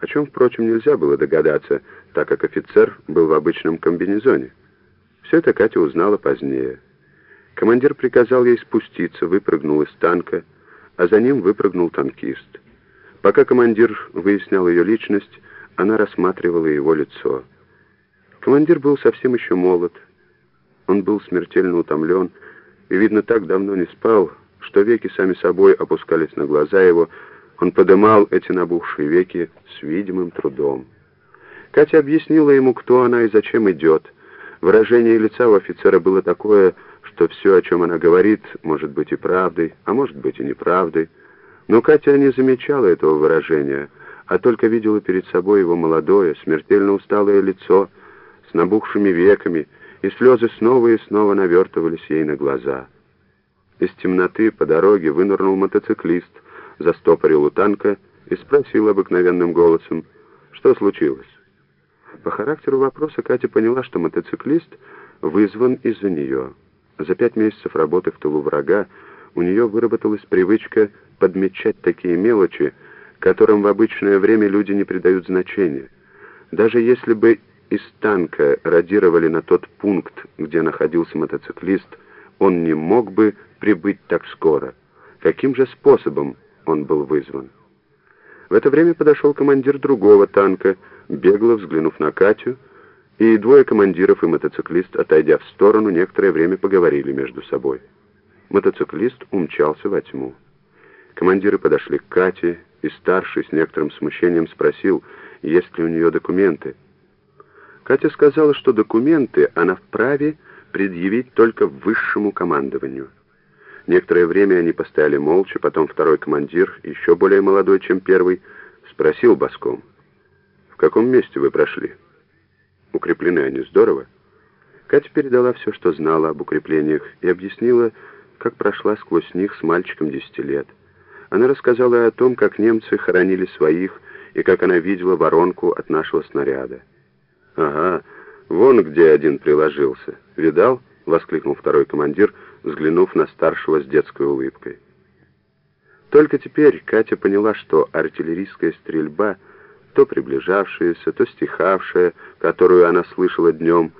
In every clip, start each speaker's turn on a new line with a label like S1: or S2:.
S1: о чем, впрочем, нельзя было догадаться, так как офицер был в обычном комбинезоне. Все это Катя узнала позднее. Командир приказал ей спуститься, выпрыгнул из танка, а за ним выпрыгнул танкист. Пока командир выяснял ее личность, она рассматривала его лицо. Командир был совсем еще молод. Он был смертельно утомлен и, видно, так давно не спал, что веки сами собой опускались на глаза его, он подымал эти набухшие веки с видимым трудом. Катя объяснила ему, кто она и зачем идет. Выражение лица у офицера было такое, что все, о чем она говорит, может быть и правдой, а может быть и неправдой. Но Катя не замечала этого выражения, а только видела перед собой его молодое, смертельно усталое лицо с набухшими веками, и слезы снова и снова навертывались ей на глаза. Из темноты по дороге вынырнул мотоциклист, застопорил у танка и спросил обыкновенным голосом, что случилось. По характеру вопроса Катя поняла, что мотоциклист вызван из-за нее. За пять месяцев работы в тылу врага у нее выработалась привычка подмечать такие мелочи, которым в обычное время люди не придают значения. Даже если бы из танка радировали на тот пункт, где находился мотоциклист, он не мог бы прибыть так скоро. Каким же способом он был вызван? В это время подошел командир другого танка, бегло взглянув на Катю, и двое командиров и мотоциклист, отойдя в сторону, некоторое время поговорили между собой. Мотоциклист умчался во тьму. Командиры подошли к Кате, и старший с некоторым смущением спросил, есть ли у нее документы. Катя сказала, что документы она вправе предъявить только высшему командованию. Некоторое время они постояли молча, потом второй командир, еще более молодой, чем первый, спросил боском, «В каком месте вы прошли? Укреплены они здорово?» Катя передала все, что знала об укреплениях, и объяснила, как прошла сквозь них с мальчиком 10 лет. Она рассказала о том, как немцы хоронили своих, и как она видела воронку от нашего снаряда. «Ага, вон где один приложился. Видал?» — воскликнул второй командир, взглянув на старшего с детской улыбкой. Только теперь Катя поняла, что артиллерийская стрельба, то приближавшаяся, то стихавшая, которую она слышала днем,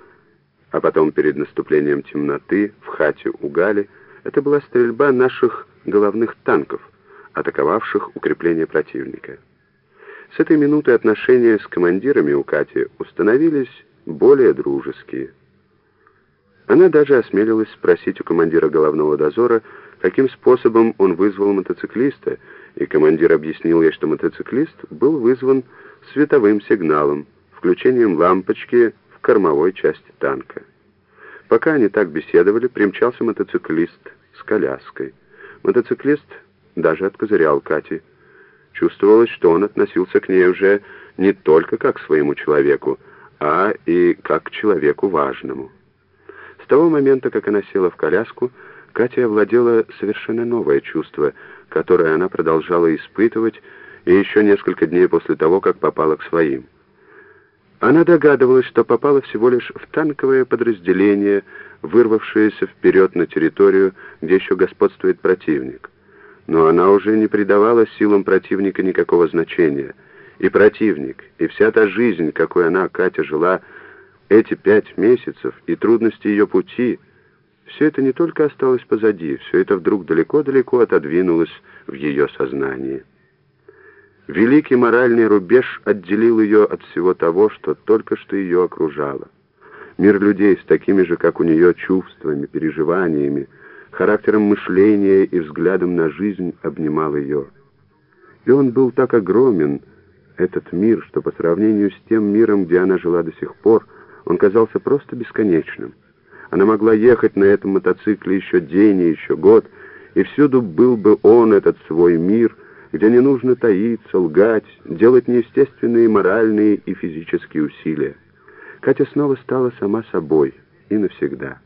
S1: а потом перед наступлением темноты в хате у Гали, это была стрельба наших головных танков, атаковавших укрепление противника. С этой минуты отношения с командирами у Кати установились более дружеские. Она даже осмелилась спросить у командира головного дозора, каким способом он вызвал мотоциклиста, и командир объяснил ей, что мотоциклист был вызван световым сигналом, включением лампочки в кормовой части танка. Пока они так беседовали, примчался мотоциклист с коляской. Мотоциклист даже откозырял Кате. Чувствовалось, что он относился к ней уже не только как к своему человеку, а и как к человеку важному. С того момента, как она села в коляску, Катя овладела совершенно новое чувство, которое она продолжала испытывать и еще несколько дней после того, как попала к своим. Она догадывалась, что попала всего лишь в танковое подразделение, вырвавшееся вперед на территорию, где еще господствует противник. Но она уже не придавала силам противника никакого значения. И противник, и вся та жизнь, какой она, Катя, жила эти пять месяцев, и трудности ее пути, все это не только осталось позади, все это вдруг далеко-далеко отодвинулось в ее сознании. Великий моральный рубеж отделил ее от всего того, что только что ее окружало. Мир людей с такими же, как у нее, чувствами, переживаниями, характером мышления и взглядом на жизнь обнимал ее. И он был так огромен, этот мир, что по сравнению с тем миром, где она жила до сих пор, он казался просто бесконечным. Она могла ехать на этом мотоцикле еще день и еще год, и всюду был бы он, этот свой мир, где не нужно таиться, лгать, делать неестественные моральные и физические усилия. Катя снова стала сама собой и навсегда.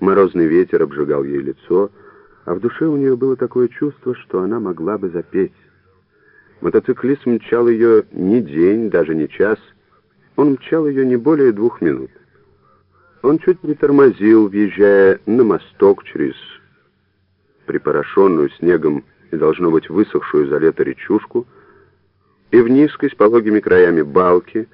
S1: Морозный ветер обжигал ей лицо, а в душе у нее было такое чувство, что она могла бы запеть. Мотоциклист мчал ее не день, даже не час. Он мчал ее не более двух минут. Он чуть притормозил, въезжая на мосток через припорошенную снегом и, должно быть, высохшую за лето речушку, и в низкой с пологими краями балке,